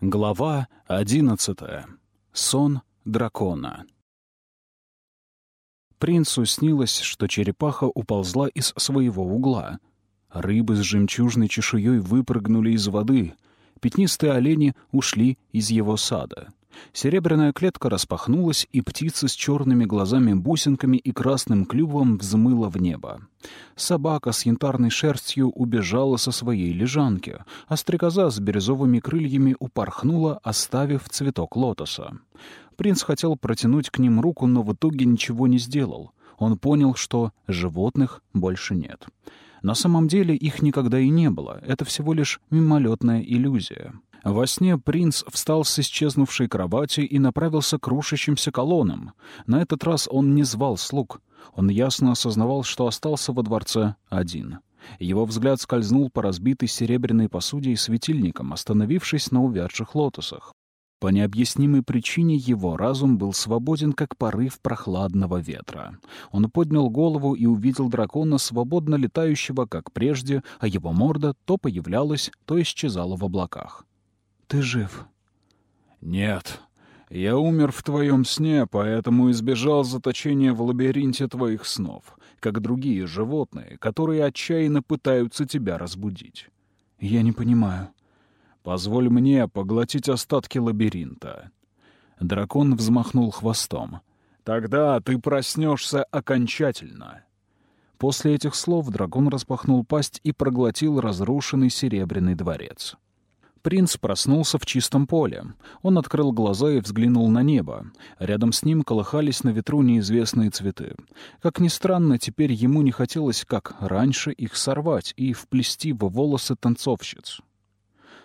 Глава одиннадцатая. Сон дракона. Принцу снилось, что черепаха уползла из своего угла. Рыбы с жемчужной чешуей выпрыгнули из воды. Пятнистые олени ушли из его сада. Серебряная клетка распахнулась, и птица с черными глазами-бусинками и красным клювом взмыла в небо. Собака с янтарной шерстью убежала со своей лежанки, а стрекоза с бирюзовыми крыльями упорхнула, оставив цветок лотоса. Принц хотел протянуть к ним руку, но в итоге ничего не сделал. Он понял, что животных больше нет. На самом деле их никогда и не было. Это всего лишь мимолетная иллюзия. Во сне принц встал с исчезнувшей кровати и направился к рушащимся колоннам. На этот раз он не звал слуг. Он ясно осознавал, что остался во дворце один. Его взгляд скользнул по разбитой серебряной посуде и светильникам, остановившись на увядших лотосах. По необъяснимой причине его разум был свободен, как порыв прохладного ветра. Он поднял голову и увидел дракона, свободно летающего, как прежде, а его морда то появлялась, то исчезала в облаках. «Ты жив?» «Нет. Я умер в твоем сне, поэтому избежал заточения в лабиринте твоих снов, как другие животные, которые отчаянно пытаются тебя разбудить». «Я не понимаю». Позволь мне поглотить остатки лабиринта». Дракон взмахнул хвостом. «Тогда ты проснешься окончательно». После этих слов дракон распахнул пасть и проглотил разрушенный серебряный дворец. Принц проснулся в чистом поле. Он открыл глаза и взглянул на небо. Рядом с ним колыхались на ветру неизвестные цветы. Как ни странно, теперь ему не хотелось, как раньше, их сорвать и вплести в волосы танцовщиц.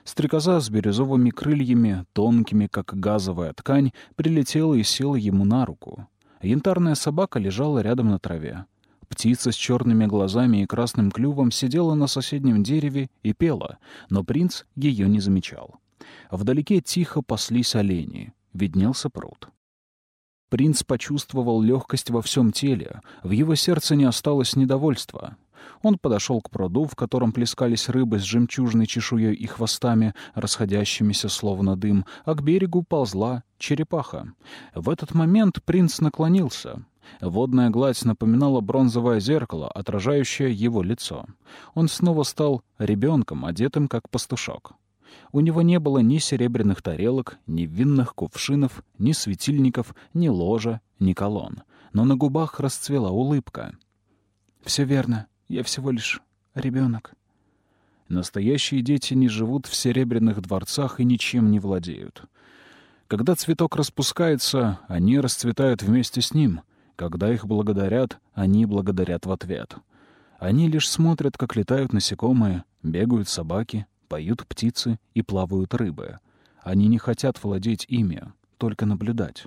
Стрекоза с бирюзовыми крыльями, тонкими, как газовая ткань, прилетела и села ему на руку. Янтарная собака лежала рядом на траве. Птица с черными глазами и красным клювом сидела на соседнем дереве и пела, но принц ее не замечал. Вдалеке тихо паслись олени. Виднелся пруд. Принц почувствовал легкость во всем теле. В его сердце не осталось недовольства. Он подошел к пруду, в котором плескались рыбы с жемчужной чешуей и хвостами, расходящимися словно дым, а к берегу ползла черепаха. В этот момент принц наклонился. Водная гладь напоминала бронзовое зеркало, отражающее его лицо. Он снова стал ребенком, одетым как пастушок. У него не было ни серебряных тарелок, ни винных кувшинов, ни светильников, ни ложа, ни колонн. Но на губах расцвела улыбка. «Все верно. Я всего лишь ребенок. Настоящие дети не живут в серебряных дворцах и ничем не владеют. Когда цветок распускается, они расцветают вместе с ним. Когда их благодарят, они благодарят в ответ. Они лишь смотрят, как летают насекомые, бегают собаки, поют птицы и плавают рыбы. Они не хотят владеть ими, только наблюдать.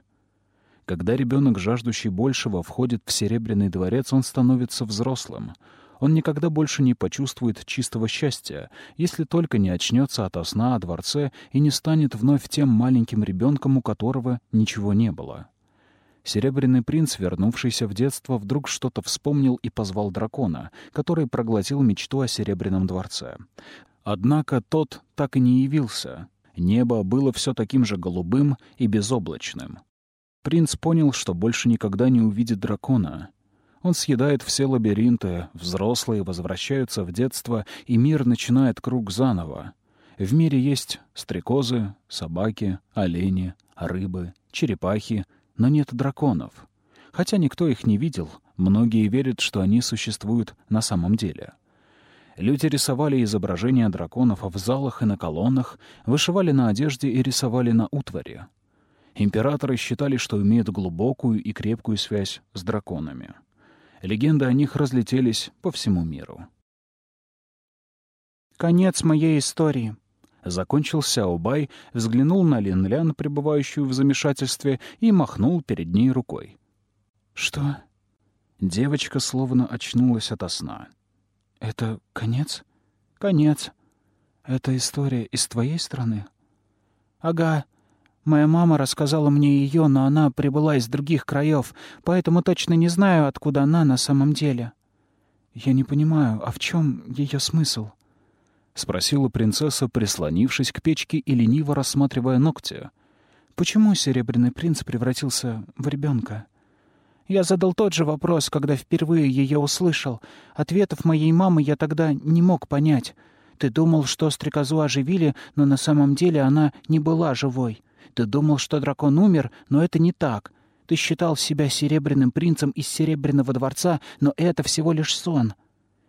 Когда ребенок, жаждущий большего, входит в серебряный дворец, он становится взрослым — он никогда больше не почувствует чистого счастья, если только не очнется ото сна о дворце и не станет вновь тем маленьким ребенком, у которого ничего не было. Серебряный принц, вернувшийся в детство, вдруг что-то вспомнил и позвал дракона, который проглотил мечту о Серебряном дворце. Однако тот так и не явился. Небо было все таким же голубым и безоблачным. Принц понял, что больше никогда не увидит дракона, он съедает все лабиринты, взрослые возвращаются в детство, и мир начинает круг заново. В мире есть стрекозы, собаки, олени, рыбы, черепахи, но нет драконов. Хотя никто их не видел, многие верят, что они существуют на самом деле. Люди рисовали изображения драконов в залах и на колоннах, вышивали на одежде и рисовали на утваре. Императоры считали, что имеют глубокую и крепкую связь с драконами. Легенды о них разлетелись по всему миру. «Конец моей истории», — закончил Сяобай, взглянул на Лин-Лян, пребывающую в замешательстве, и махнул перед ней рукой. «Что?» Девочка словно очнулась ото сна. «Это конец?» «Конец. Это история из твоей страны?» «Ага», Моя мама рассказала мне ее, но она прибыла из других краев, поэтому точно не знаю, откуда она на самом деле. Я не понимаю, а в чем ее смысл? Спросила принцесса, прислонившись к печке и лениво рассматривая ногти. «Почему Серебряный принц превратился в ребенка?» Я задал тот же вопрос, когда впервые ее услышал. Ответов моей мамы я тогда не мог понять. Ты думал, что стрекозу оживили, но на самом деле она не была живой. Ты думал, что дракон умер, но это не так. Ты считал себя серебряным принцем из Серебряного дворца, но это всего лишь сон.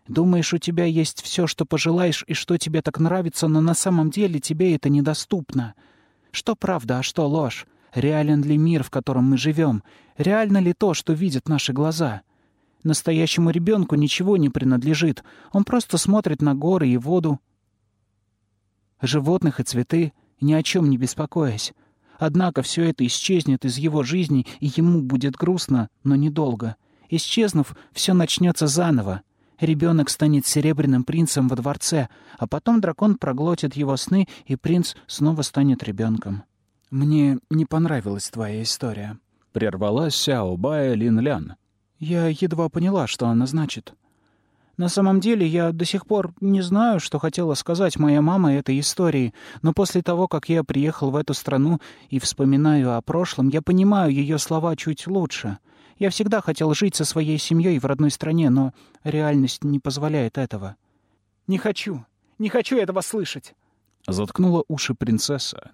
Думаешь, у тебя есть все, что пожелаешь и что тебе так нравится, но на самом деле тебе это недоступно. Что правда, а что ложь? Реален ли мир, в котором мы живем? Реально ли то, что видят наши глаза? Настоящему ребенку ничего не принадлежит. Он просто смотрит на горы и воду, животных и цветы, ни о чем не беспокоясь. Однако все это исчезнет из его жизни, и ему будет грустно, но недолго. Исчезнув, все начнется заново. Ребенок станет серебряным принцем во дворце, а потом дракон проглотит его сны, и принц снова станет ребенком. «Мне не понравилась твоя история», — прервалась Сяо Бая Лин Лян. «Я едва поняла, что она значит». На самом деле, я до сих пор не знаю, что хотела сказать моя мама этой истории, но после того, как я приехал в эту страну и вспоминаю о прошлом, я понимаю ее слова чуть лучше. Я всегда хотел жить со своей семьей в родной стране, но реальность не позволяет этого. «Не хочу, не хочу этого слышать!» Заткнула уши принцесса.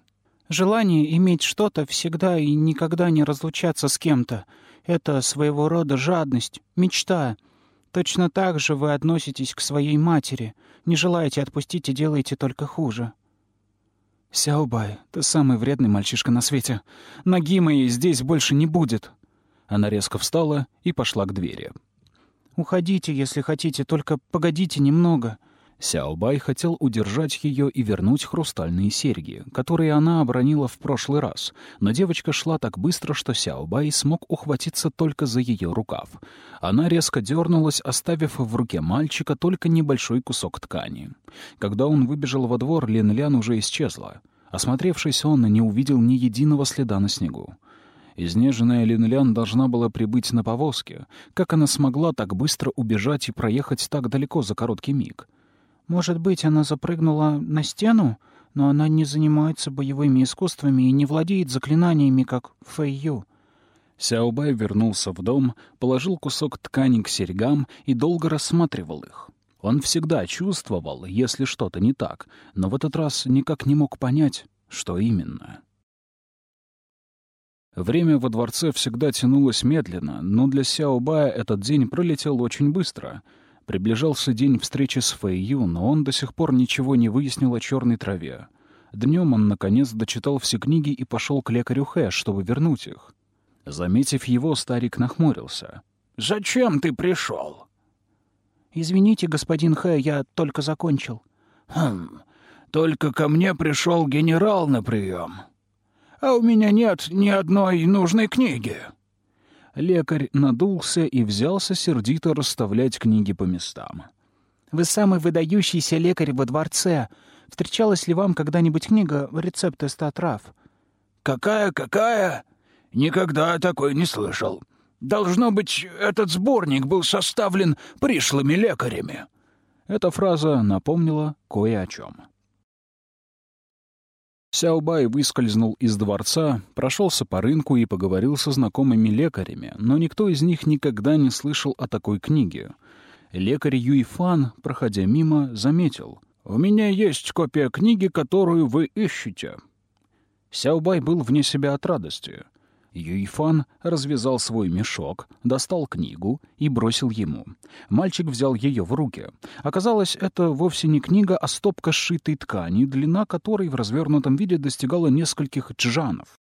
«Желание иметь что-то всегда и никогда не разлучаться с кем-то — это своего рода жадность, мечта — Точно так же вы относитесь к своей матери. Не желаете отпустить и делаете только хуже. Сяобай, ты самый вредный мальчишка на свете. Ноги моей здесь больше не будет. Она резко встала и пошла к двери. Уходите, если хотите, только погодите немного. Сяобай хотел удержать ее и вернуть хрустальные серьги, которые она обронила в прошлый раз, но девочка шла так быстро, что Сяобай смог ухватиться только за ее рукав. Она резко дернулась, оставив в руке мальчика только небольшой кусок ткани. Когда он выбежал во двор, Лин Лян уже исчезла. Осмотревшись, он не увидел ни единого следа на снегу. Изнеженная Линлян должна была прибыть на повозке. Как она смогла так быстро убежать и проехать так далеко за короткий миг? Может быть, она запрыгнула на стену, но она не занимается боевыми искусствами и не владеет заклинаниями, как Фэйю. Сяобай вернулся в дом, положил кусок ткани к серьгам и долго рассматривал их. Он всегда чувствовал, если что-то не так, но в этот раз никак не мог понять, что именно. Время во дворце всегда тянулось медленно, но для Сяобая этот день пролетел очень быстро — Приближался день встречи с Фэйю, но он до сих пор ничего не выяснил о черной траве. Днем он, наконец, дочитал все книги и пошел к лекарю Хэ, чтобы вернуть их. Заметив его, старик нахмурился. «Зачем ты пришел?» «Извините, господин Хэ, я только закончил». «Хм, только ко мне пришел генерал на прием. А у меня нет ни одной нужной книги». Лекарь надулся и взялся сердито расставлять книги по местам. «Вы самый выдающийся лекарь во дворце. Встречалась ли вам когда-нибудь книга «Рецепты ста трав»?» «Какая, какая? Никогда такой не слышал. Должно быть, этот сборник был составлен пришлыми лекарями». Эта фраза напомнила кое о чем. Сяобай выскользнул из дворца, прошелся по рынку и поговорил со знакомыми лекарями, но никто из них никогда не слышал о такой книге. Лекарь Юйфан, проходя мимо, заметил. «У меня есть копия книги, которую вы ищете». Сяобай был вне себя от радости. Юйфан развязал свой мешок, достал книгу и бросил ему. Мальчик взял ее в руки. Оказалось, это вовсе не книга, а стопка сшитой ткани, длина которой в развернутом виде достигала нескольких джанов.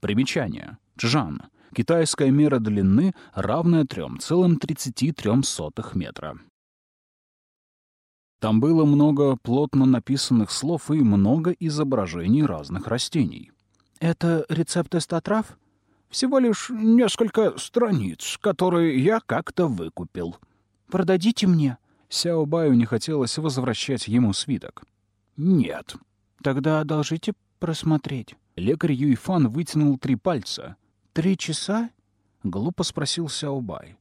Примечание. Джан. Китайская мера длины, равная 3,33 метра. Там было много плотно написанных слов и много изображений разных растений. «Это рецепт эстотрав?» «Всего лишь несколько страниц, которые я как-то выкупил». «Продадите мне». Сяо Баю не хотелось возвращать ему свиток. «Нет». «Тогда одолжите просмотреть». Лекарь Юйфан вытянул три пальца. «Три часа?» — глупо спросил Сяо Бай.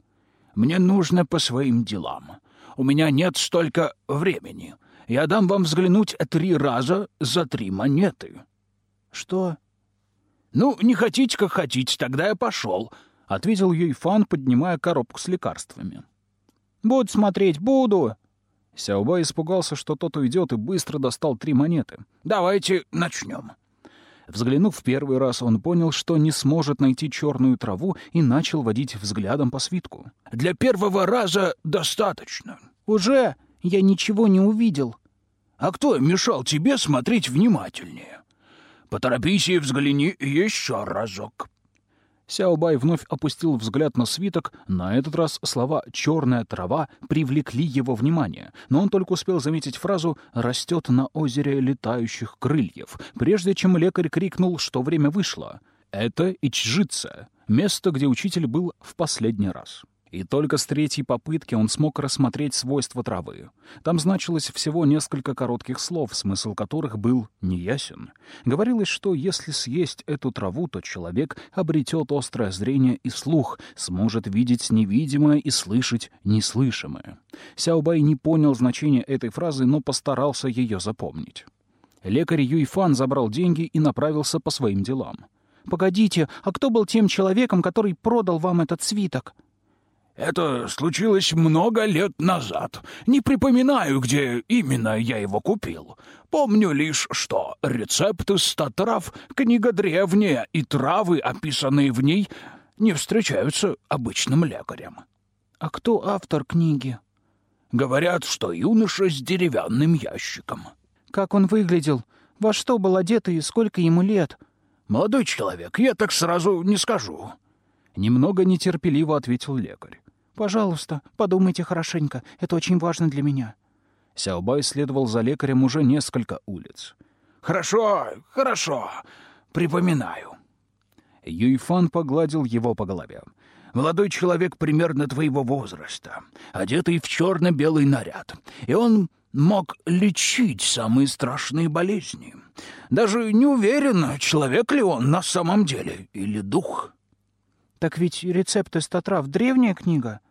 «Мне нужно по своим делам. у меня нет столько времени. Я дам вам взглянуть три раза за три монеты». «Что?» «Ну, не хотите, как хотите, тогда я пошел», — ответил Юйфан, поднимая коробку с лекарствами. «Буду смотреть, буду!» Сяоба испугался, что тот уйдет, и быстро достал три монеты. «Давайте начнем». Взглянув в первый раз, он понял, что не сможет найти черную траву и начал водить взглядом по свитку. «Для первого раза достаточно». «Уже? Я ничего не увидел». «А кто мешал тебе смотреть внимательнее? Поторопись и взгляни еще разок». Сяобай вновь опустил взгляд на свиток. На этот раз слова «черная трава» привлекли его внимание, но он только успел заметить фразу «растет на озере летающих крыльев», прежде чем лекарь крикнул, что время вышло. Это Ичжица, место, где учитель был в последний раз. И только с третьей попытки он смог рассмотреть свойства травы. Там значилось всего несколько коротких слов, смысл которых был неясен. Говорилось, что если съесть эту траву, то человек обретет острое зрение и слух, сможет видеть невидимое и слышать неслышимое. Сяобай не понял значения этой фразы, но постарался ее запомнить. Лекарь Юйфан забрал деньги и направился по своим делам. «Погодите, а кто был тем человеком, который продал вам этот свиток?» Это случилось много лет назад. Не припоминаю, где именно я его купил. Помню лишь, что рецепты ста трав — книга древняя, и травы, описанные в ней, не встречаются обычным лекарям. А кто автор книги? Говорят, что юноша с деревянным ящиком. Как он выглядел? Во что был одет и сколько ему лет? Молодой человек, я так сразу не скажу. Немного нетерпеливо ответил лекарь. Пожалуйста, подумайте хорошенько. Это очень важно для меня». Сяобай следовал за лекарем уже несколько улиц. «Хорошо, хорошо. Припоминаю». Юйфан погладил его по голове. «Молодой человек примерно твоего возраста, одетый в черно-белый наряд. И он мог лечить самые страшные болезни. Даже не уверен, человек ли он на самом деле или дух». «Так ведь рецепты статрав — древняя книга?»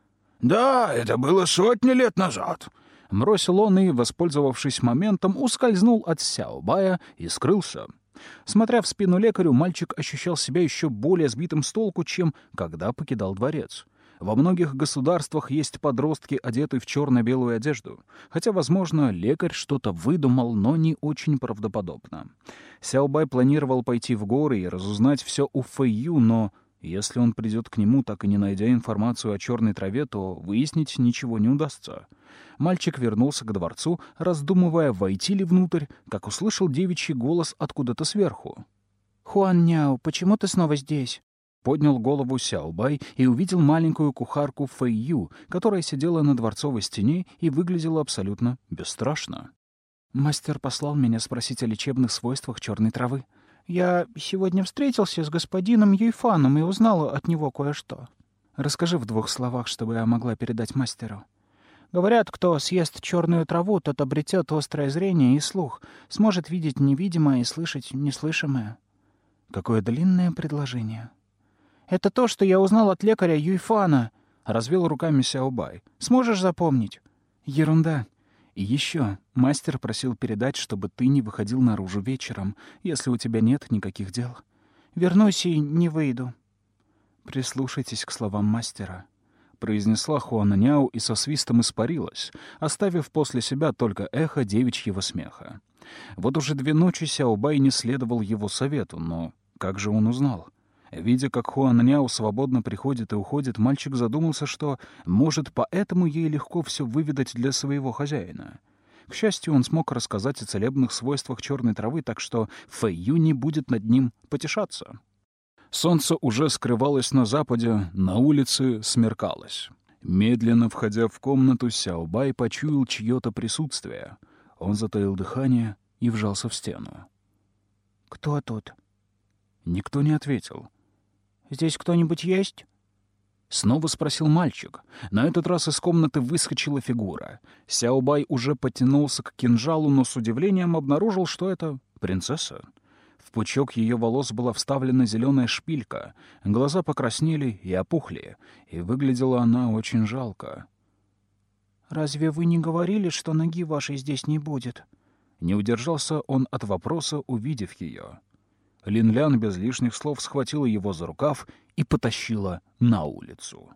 «Да, это было сотни лет назад». Бросил он и, воспользовавшись моментом, ускользнул от Сяобая и скрылся. Смотря в спину лекарю, мальчик ощущал себя еще более сбитым с толку, чем когда покидал дворец. Во многих государствах есть подростки, одетые в черно-белую одежду. Хотя, возможно, лекарь что-то выдумал, но не очень правдоподобно. Сяобай планировал пойти в горы и разузнать все у Фэйю, но если он придет к нему, так и не найдя информацию о черной траве, то выяснить ничего не удастся. Мальчик вернулся к дворцу, раздумывая, войти ли внутрь, как услышал девичий голос откуда-то сверху. «Хуан Няо, почему ты снова здесь?» Поднял голову Сяобай и увидел маленькую кухарку Фэйю, которая сидела на дворцовой стене и выглядела абсолютно бесстрашно. «Мастер послал меня спросить о лечебных свойствах черной травы», я сегодня встретился с господином Юйфаном и узнал от него кое-что. Расскажи в двух словах, чтобы я могла передать мастеру. Говорят, кто съест черную траву, тот обретет острое зрение и слух, сможет видеть невидимое и слышать неслышимое. Какое длинное предложение. Это то, что я узнал от лекаря Юйфана. Развел руками Сяобай. Сможешь запомнить? Ерунда. И еще, мастер просил передать, чтобы ты не выходил наружу вечером, если у тебя нет никаких дел. Вернусь и не выйду. Прислушайтесь к словам мастера, произнесла Хуана Няу и со свистом испарилась, оставив после себя только эхо девичьего смеха. Вот уже две ночи Сяобай не следовал его совету, но как же он узнал? Видя, как Хуанняо свободно приходит и уходит, мальчик задумался, что, может, поэтому ей легко все выведать для своего хозяина. К счастью, он смог рассказать о целебных свойствах черной травы, так что Фэйю не будет над ним потешаться. Солнце уже скрывалось на западе, на улице смеркалось. Медленно входя в комнату, Сяобай почуял чье-то присутствие. Он затаил дыхание и вжался в стену. «Кто тут?» Никто не ответил. Здесь кто-нибудь есть?» Снова спросил мальчик. На этот раз из комнаты выскочила фигура. Сяобай уже потянулся к кинжалу, но с удивлением обнаружил, что это принцесса. В пучок ее волос была вставлена зеленая шпилька, глаза покраснели и опухли, и выглядела она очень жалко. Разве вы не говорили, что ноги вашей здесь не будет?» Не удержался он от вопроса, увидев ее. Линлян без лишних слов схватила его за рукав и потащила на улицу.